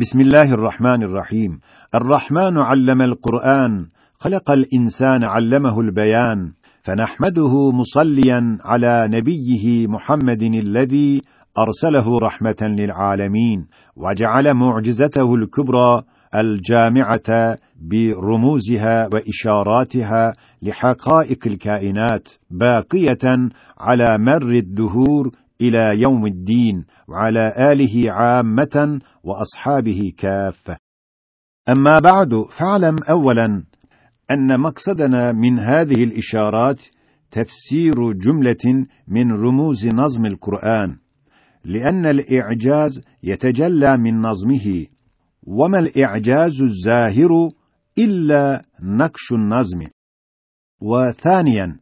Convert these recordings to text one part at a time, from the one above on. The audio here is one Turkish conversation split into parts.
بسم الله الرحمن الرحيم الرحمن علم القرآن خلق الإنسان علمه البيان فنحمده مصليا على نبيه محمد الذي أرسله رحمة للعالمين وجعل معجزته الكبرى الجامعة برموزها وإشاراتها لحقائق الكائنات باقية على مر الدهور إلى يوم الدين وعلى آله عامة وأصحابه كافة. أما بعد فاعلم أولا أن مقصدنا من هذه الإشارات تفسير جملة من رموز نظم القرآن لأن الإعجاز يتجلى من نظمه وما الإعجاز الزاهر إلا نقش النظم. وثانيا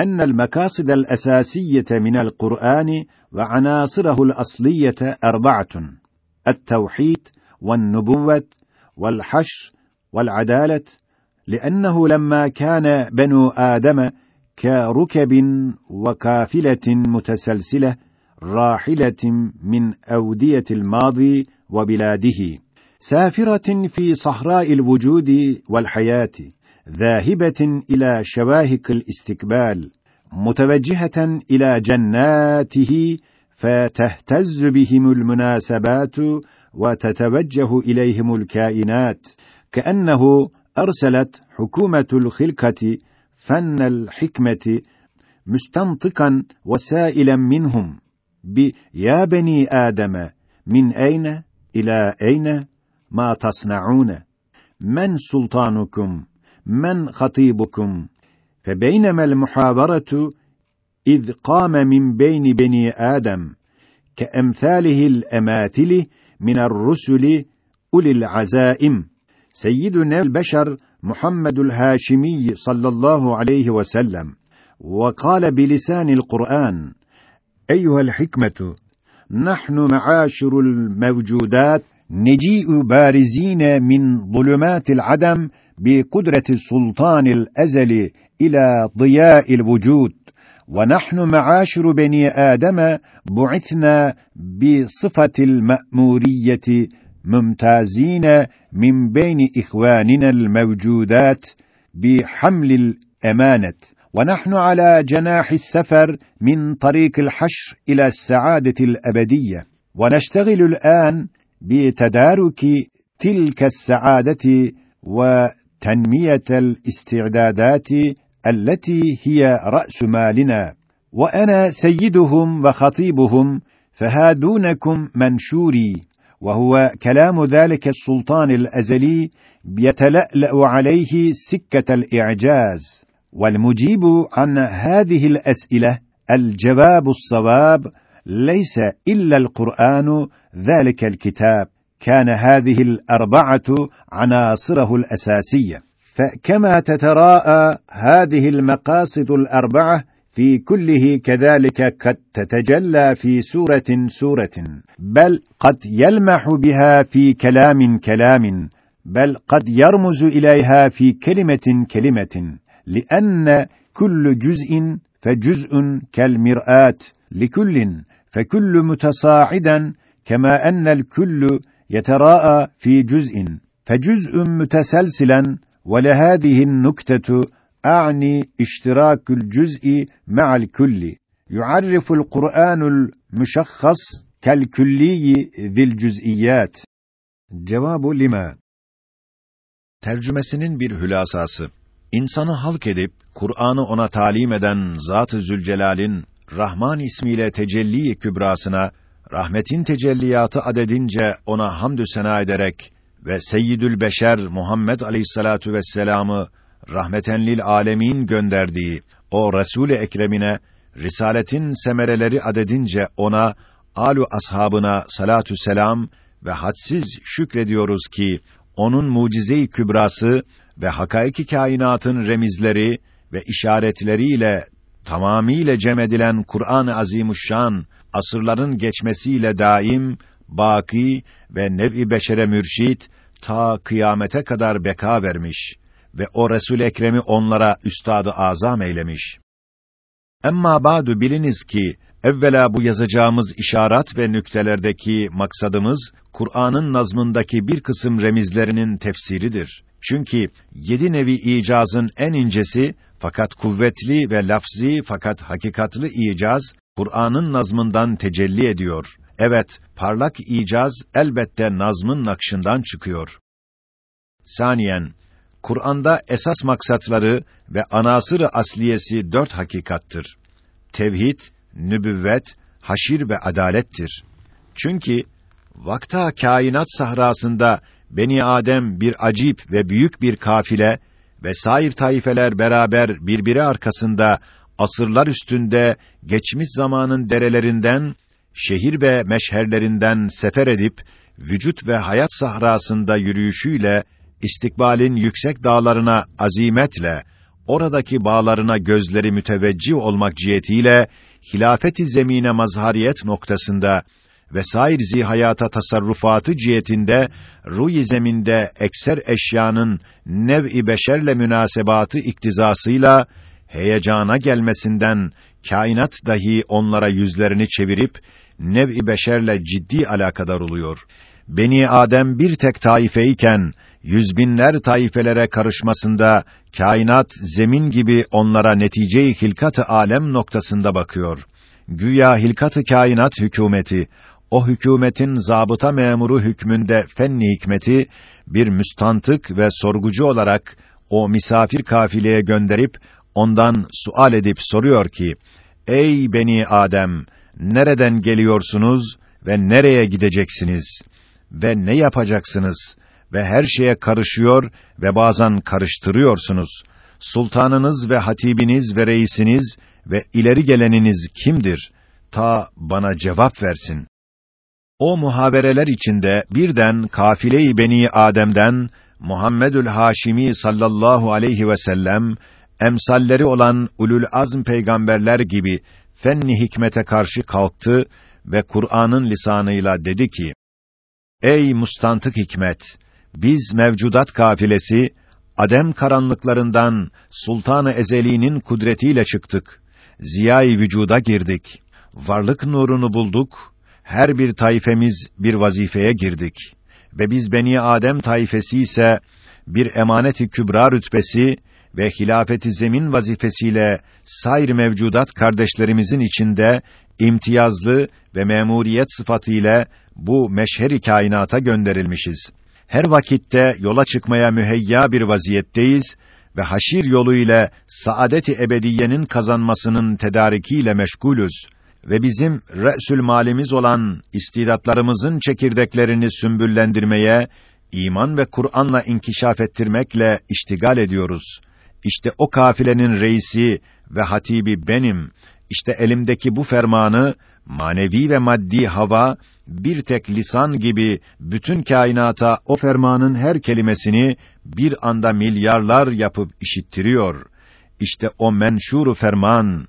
أن المقاصد الأساسية من القرآن وعناصره الأصلية أربعة التوحيد والنبوة والحشر والعدالة لأنه لما كان بنو آدم كركب وقافلة متسلسلة راحلة من أودية الماضي وبلاده سافرة في صحراء الوجود والحياة. ذاهبة إلى شواهق الاستقبال متوجهة إلى جناته فتهتز بهم المناسبات وتتوجه إليهم الكائنات. كأنه أرسلت حكومة الخلقة فن الحكمة مستنطقا وسائلا منهم بيا بني آدم من أين إلى أين ما تصنعون؟ من سلطانكم؟ من خطيبكم؟ فبينما المحاورة إذ قام من بين بني آدم كأمثاله الأماثل من الرسل أولي العزائم سيدنا البشر محمد الهاشمي صلى الله عليه وسلم وقال بلسان القرآن أيها الحكمة نحن معاشر الموجودات نجيء بارزين من ظلمات العدم بقدرة السلطان الأزلي إلى ضياء الوجود ونحن معاشر بني آدم بعثنا بصفة المأمورية ممتازين من بين إخواننا الموجودات بحمل الأمانة. ونحن على جناح السفر من طريق الحشر إلى السعادة الأبدية. ونشتغل الآن بتدارك تلك السعادة وتنمية الاستعدادات التي هي رأس مالنا. وأنا سيدهم وخطيبهم فهادونكم منشوري. وهو كلام ذلك السلطان الأزلي يتلألأ عليه سكة الإعجاز. والمجيب عن هذه الأسئلة الجواب الصواب ليس إلا القرآن ذلك الكتاب. كان هذه الأربعة عناصره الأساسية. فكما تتراءى هذه المقاصد الأربعة في كله كذلك قد تتجلى في سورة سورة. بل قد يلمح بها في كلام كلام بل قد يرمز إليها في كلمة كلمة لأن كل جزء فجزء كالمرآة لكل فكل متصاعدا كما أن الكل yeteraa fi cüz'in. Fecüz'ün müteselsilen ve lehâzihin nuktetu a'ni iştirakül cüz'i me'al külli. Yu'arriful Kur'anul müşakhas kel külliyi zil cüz'iyyat Cevabu lima. Tercümesinin bir hülasası. İnsanı halk edip Kur'an'ı ona talim eden Zat-ı Zülcelal'in Rahman ismiyle tecelli-i kübrasına rahmetin tecelliyatı adedince ona hamdü sena ederek ve Seyyidül Beşer Muhammed Aleyhissalatu vesselam'ı rahmeten lil alemin gönderdiği o Resul-i Ekrem'ine risaletin semereleri adedince ona alu ashabına salatü selam ve hadsiz şükrediyoruz ki onun mucize-i kübrası ve hakaiki kainatın remizleri ve işaretleriyle tamamiyle cem edilen Kur'an-ı Azimuşşan asırların geçmesiyle daim, baki ve nev-i beşere mürşit ta kıyamete kadar beka vermiş ve o Resul Ekrem'i onlara üstadı azam eylemiş. Emma ba'du biliniz ki Evvela bu yazacağımız işaret ve nüktelerdeki maksadımız Kur'an'ın nazmındaki bir kısım remizlerinin tefsiridir. Çünkü yedi nevi icazın en incesi fakat kuvvetli ve lafzi fakat hakikatlı icaz Kur'an'ın nazmından tecelli ediyor. Evet, parlak icaz elbette nazmın nakşından çıkıyor. Saniyen, Kur'an'da esas maksatları ve anasır asliyesi dört hakikattır. Tevhid, nübüvvet, haşir ve adalettir. Çünkü vakta kainat sahrasında Beni Adem bir acip ve büyük bir kafile ve sair taifeler beraber birbiri arkasında asırlar üstünde geçmiş zamanın derelerinden, şehir ve meşherlerinden sefer edip vücut ve hayat sahrasında yürüyüşüyle istikbalin yüksek dağlarına azimetle oradaki bağlarına gözleri müteveccih olmak cihetiyle hilafeti zemine mazhariyet noktasında ve sair zihayata tasarrufatı cihetinde ruh zeminde ekser eşyanın nev-i beşerle münasebatı iktizasıyla heyecana gelmesinden kainat dahi onlara yüzlerini çevirip nev-i beşerle ciddi alakadar oluyor. Beni Adem bir tek taifeyken yüz binler taifelere karışmasında kainat zemin gibi onlara netice-i hilkat-ı alem noktasında bakıyor. Güya hilkat-ı kainat hükümeti o hükümetin zabıta memuru hükmünde fenni hikmeti bir müstantık ve sorgucu olarak o misafir kafileye gönderip ondan sual edip soruyor ki: Ey beni Adem, nereden geliyorsunuz ve nereye gideceksiniz ve ne yapacaksınız ve her şeye karışıyor ve bazen karıştırıyorsunuz. Sultanınız ve hatibiniz ve reisiniz ve ileri geleniniz kimdir? Ta bana cevap versin. O muhabereler içinde birden kafile-i Beni Adem'den Muhammedül Haşimi sallallahu aleyhi ve sellem emsalleri olan ulul azm peygamberler gibi fenni hikmete karşı kalktı ve Kur'an'ın lisanıyla dedi ki: Ey mustantık hikmet, biz mevcudat kafilesi Adem karanlıklarından Sultan-ı Ezeli'nin kudretiyle çıktık. Ziyai vücuda girdik. Varlık nurunu bulduk. Her bir taifemiz bir vazifeye girdik. Ve biz Beni Adem taifesi ise bir emanet-i kübra rütbesi ve hilafeti zemin vazifesiyle sair mevcudat kardeşlerimizin içinde imtiyazlı ve memuriyet sıfatıyla bu meşheri kainata gönderilmişiz. Her vakitte yola çıkmaya müheyya bir vaziyetteyiz ve haşir yolu ile saadet-i ebediyenin kazanmasının tedarikiyle meşgulüz ve bizim re'sül malimiz olan istidatlarımızın çekirdeklerini sümbüllendirmeye, iman ve Kur'an'la inkişaf ettirmekle iştigal ediyoruz. İşte o kafilenin reisi ve hatibi benim. İşte elimdeki bu fermanı manevi ve maddi hava bir tek lisan gibi bütün kainata o fermanın her kelimesini bir anda milyarlar yapıp işittiriyor. İşte o menşuru ferman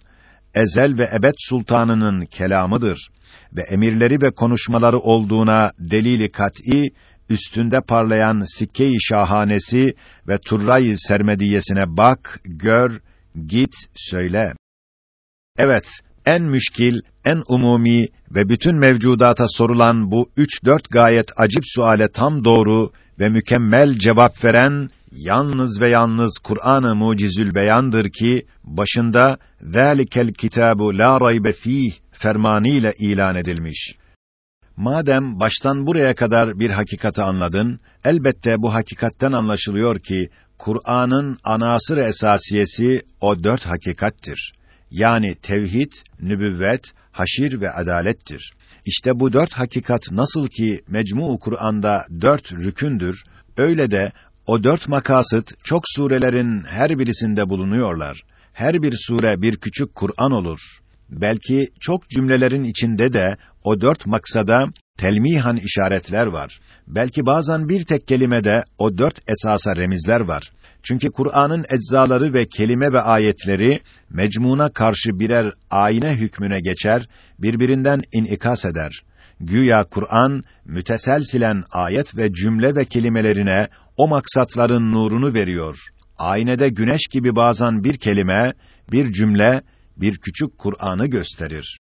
ezel ve ebed sultanının kelamıdır ve emirleri ve konuşmaları olduğuna delili kat'î üstünde parlayan sikke-i şahanesi ve turray-ı sermediyesine bak, gör, git, söyle. Evet, en müşkil, en umumi ve bütün mevcudata sorulan bu üç dört gayet acip suale tam doğru ve mükemmel cevap veren yalnız ve yalnız Kur'an-ı Mucizül Beyan'dır ki başında "Zalikel kitabu la raybe fih" fermanıyla ilan edilmiş. Madem baştan buraya kadar bir hakikati anladın, elbette bu hakikatten anlaşılıyor ki Kur'an'ın anasır esasiyesi o dört hakikattir. Yani tevhid, nübüvvet, haşir ve adalettir. İşte bu dört hakikat nasıl ki mecmu Kur'an'da dört rükündür, öyle de o dört makasıt çok surelerin her birisinde bulunuyorlar. Her bir sure bir küçük Kur'an olur. Belki çok cümlelerin içinde de o dört maksada telmihan işaretler var. Belki bazen bir tek kelimede o dört esasa remizler var. Çünkü Kur'an'ın eczaları ve kelime ve ayetleri mecmuna karşı birer ayine hükmüne geçer, birbirinden inikas eder. Güya Kur'an müteselsilen ayet ve cümle ve kelimelerine o maksatların nurunu veriyor. Aynede güneş gibi bazen bir kelime, bir cümle, bir küçük Kur'an'ı gösterir.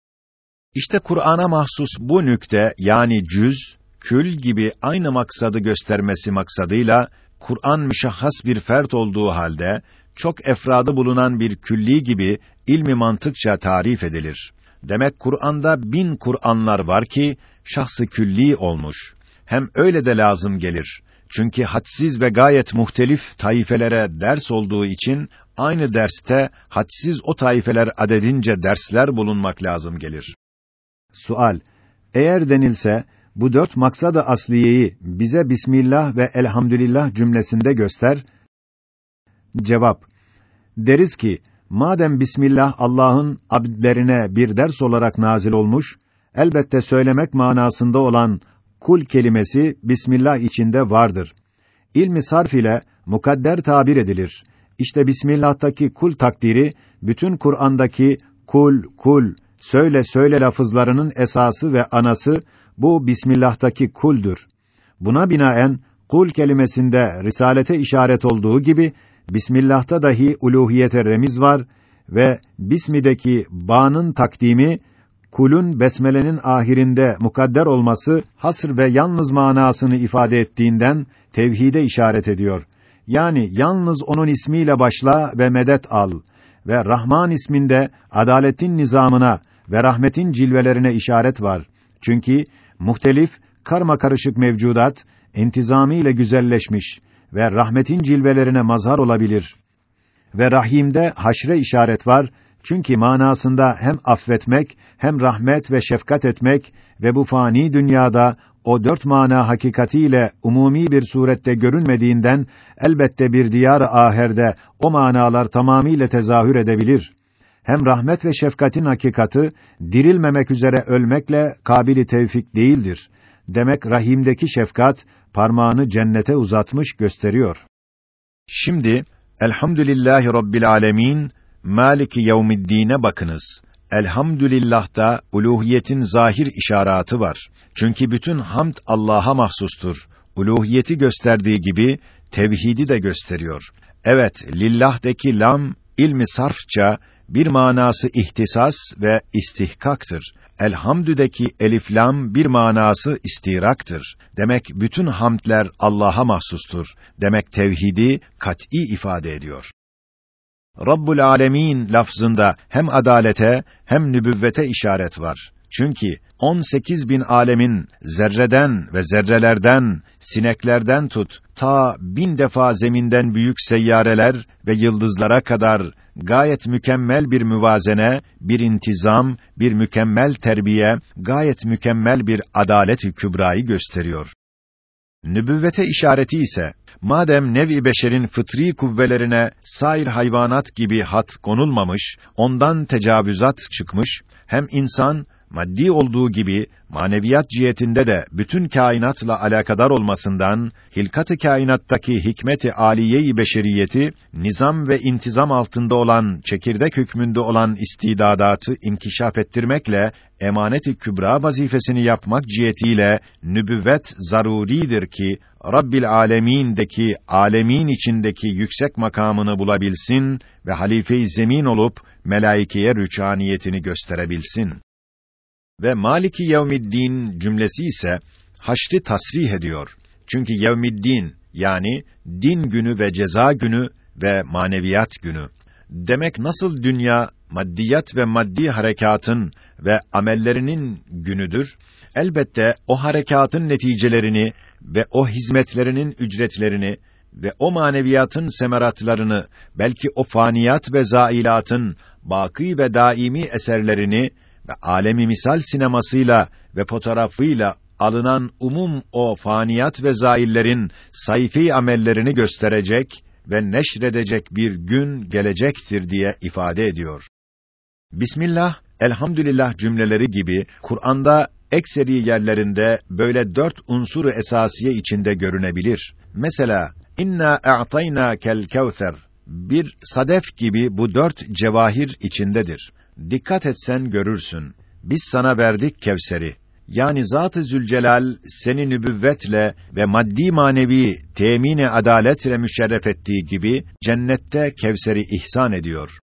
İşte Kur'an'a mahsus bu nükte yani cüz, kül gibi aynı maksadı göstermesi maksadıyla Kur'an müşahhas bir fert olduğu halde çok efradı bulunan bir külli gibi ilmi mantıkça tarif edilir. Demek Kur'an'da bin Kur'anlar var ki şahsı külli olmuş. Hem öyle de lazım gelir. Çünkü hadsiz ve gayet muhtelif taifelere ders olduğu için aynı derste hadsiz o taifeler adedince dersler bulunmak lazım gelir. Sual: Eğer denilse bu dört maksada asliyeyi bize Bismillah ve Elhamdülillah cümlesinde göster. Cevap: Deriz ki madem Bismillah Allah'ın abdlerine bir ders olarak nazil olmuş, elbette söylemek manasında olan kul kelimesi Bismillah içinde vardır. İlmi sarf ile mukadder tabir edilir. İşte Bismillah'taki kul takdiri bütün Kur'an'daki kul kul söyle söyle lafızlarının esası ve anası bu Bismillah'taki kuldür. Buna binaen kul kelimesinde risalete işaret olduğu gibi Bismillah'ta dahi uluhiyete remiz var ve Bismi'deki ba'nın takdimi kulun besmelenin ahirinde mukadder olması hasr ve yalnız manasını ifade ettiğinden tevhide işaret ediyor. Yani yalnız onun ismiyle başla ve medet al ve Rahman isminde adaletin nizamına ve rahmetin cilvelerine işaret var. Çünkü muhtelif karma karışık mevcudat intizamiyle güzelleşmiş ve rahmetin cilvelerine mazhar olabilir. Ve rahimde haşre işaret var. Çünkü manasında hem affetmek, hem rahmet ve şefkat etmek ve bu fani dünyada o dört mana hakikatiyle umumi bir surette görünmediğinden elbette bir diyar aherde o manalar tamamiyle tezahür edebilir. Hem rahmet ve şefkatin hakikati dirilmemek üzere ölmekle kabili tevfik değildir. Demek rahimdeki şefkat parmağını cennete uzatmış gösteriyor. Şimdi Elhamdülillahi Rabbil Alemin Maliki Yevmiddin'e bakınız. Elhamdülillah'ta uluhiyetin zahir işaratı var. Çünkü bütün hamd Allah'a mahsustur. Uluhiyeti gösterdiği gibi tevhidi de gösteriyor. Evet, lillah'deki lam ilmi sarfça bir manası ihtisas ve istihkaktır. Elhamdü'deki elif lam bir manası istiraktır. Demek bütün hamdler Allah'a mahsustur. Demek tevhidi kat'î ifade ediyor. Rabbul Alemin lafzında hem adalete hem nübüvvete işaret var. Çünkü 18 bin alemin zerreden ve zerrelerden, sineklerden tut, ta bin defa zeminden büyük seyyareler ve yıldızlara kadar gayet mükemmel bir müvazene, bir intizam, bir mükemmel terbiye, gayet mükemmel bir adalet-i kübrayı gösteriyor. Nübüvvete işareti ise madem nev-i beşerin fıtri kuvvelerine sair hayvanat gibi hat konulmamış, ondan tecavüzat çıkmış, hem insan maddi olduğu gibi maneviyat cihetinde de bütün kainatla alakadar olmasından hilkat-ı kainattaki hikmet-i aliye-i beşeriyeti nizam ve intizam altında olan çekirdek hükmünde olan istidadatı inkişaf ettirmekle emanet-i kübra vazifesini yapmak cihetiyle nübüvvet zaruridir ki Rabbil Alemin'deki alemin içindeki yüksek makamını bulabilsin ve halife-i zemin olup melaikeye rüçhaniyetini gösterebilsin. Ve Maliki Yevmiddin cümlesi ise haşri tasrih ediyor. Çünkü Yevmiddin yani din günü ve ceza günü ve maneviyat günü. Demek nasıl dünya maddiyat ve maddi harekatın ve amellerinin günüdür, elbette o harekatın neticelerini ve o hizmetlerinin ücretlerini ve o maneviyatın semeratlarını, belki o faniyat ve zailatın baki ve daimi eserlerini ve alemi misal sinemasıyla ve fotoğrafıyla alınan umum o faniyat ve zaillerin sayfi amellerini gösterecek ve neşredecek bir gün gelecektir diye ifade ediyor. Bismillah, elhamdülillah cümleleri gibi Kur'an'da ekseri yerlerinde böyle dört unsuru esasiye içinde görünebilir. Mesela inna a'tayna kel kevser bir sadef gibi bu dört cevahir içindedir. Dikkat etsen görürsün. Biz sana verdik Kevser'i. Yani Zat-ı Zülcelal seni nübüvvetle ve maddi manevi temini adaletle müşerref ettiği gibi cennette Kevser'i ihsan ediyor.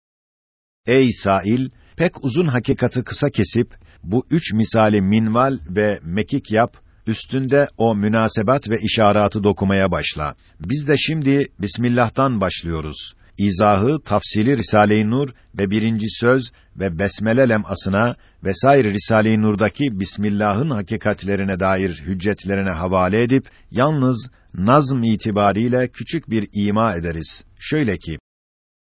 Ey sail, Pek uzun hakikati kısa kesip, bu üç misali minval ve mekik yap, üstünde o münasebat ve işaratı dokumaya başla. Biz de şimdi Bismillah'tan başlıyoruz. İzahı, tafsili Risale-i Nur ve birinci söz ve besmele lemasına vesaire Risale-i Nur'daki Bismillah'ın hakikatlerine dair hüccetlerine havale edip yalnız nazm itibariyle küçük bir ima ederiz. Şöyle ki: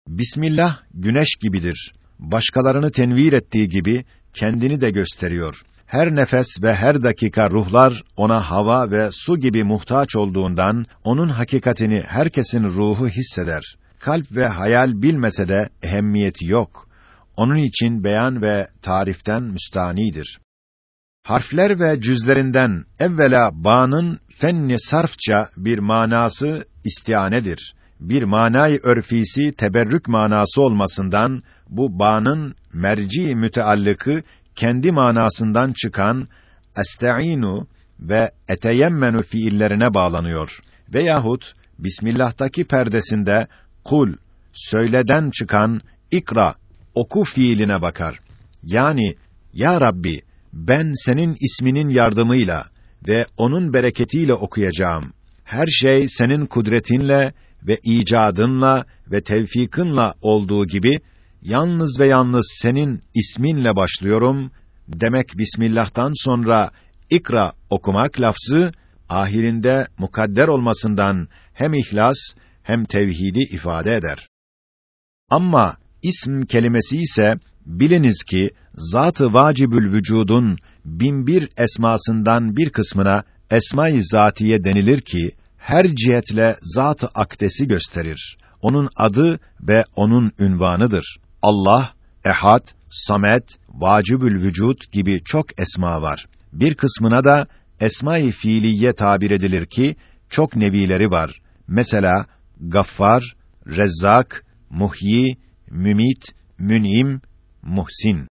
Bismillah güneş gibidir. Başkalarını tenvir ettiği gibi kendini de gösteriyor. Her nefes ve her dakika ruhlar ona hava ve su gibi muhtaç olduğundan onun hakikatini herkesin ruhu hisseder. Kalp ve hayal bilmese de ehemmiyeti yok. Onun için beyan ve tariften müstanidir. Harfler ve cüzlerinden evvela ba'nın fenni sarfça bir manası istianedir. Bir manayı örfisi teberrük manası olmasından bu ba'nın merci müteallıkı kendi manasından çıkan esta'inu ve eteyemmenu fiillerine bağlanıyor. Veyahut Bismillah'taki perdesinde kul söyleden çıkan ikra oku fiiline bakar. Yani ya Rabbi ben senin isminin yardımıyla ve onun bereketiyle okuyacağım. Her şey senin kudretinle ve icadınla ve tevfikinla olduğu gibi yalnız ve yalnız senin isminle başlıyorum demek Bismillah'tan sonra ikra okumak lafzı ahirinde mukadder olmasından hem ihlas hem tevhidi ifade eder. Ama ism kelimesi ise biliniz ki zatı vacibül vücudun binbir esmasından bir kısmına esma-i zatiye denilir ki her cihetle zatı akdesi gösterir. Onun adı ve onun ünvanıdır. Allah, Ehad, Samet, Vacibül Vücut gibi çok esma var. Bir kısmına da esma-i fiiliye tabir edilir ki çok nevileri var. Mesela Gaffar, Rezzak, Muhyi, Mümit, Mün'im, Muhsin.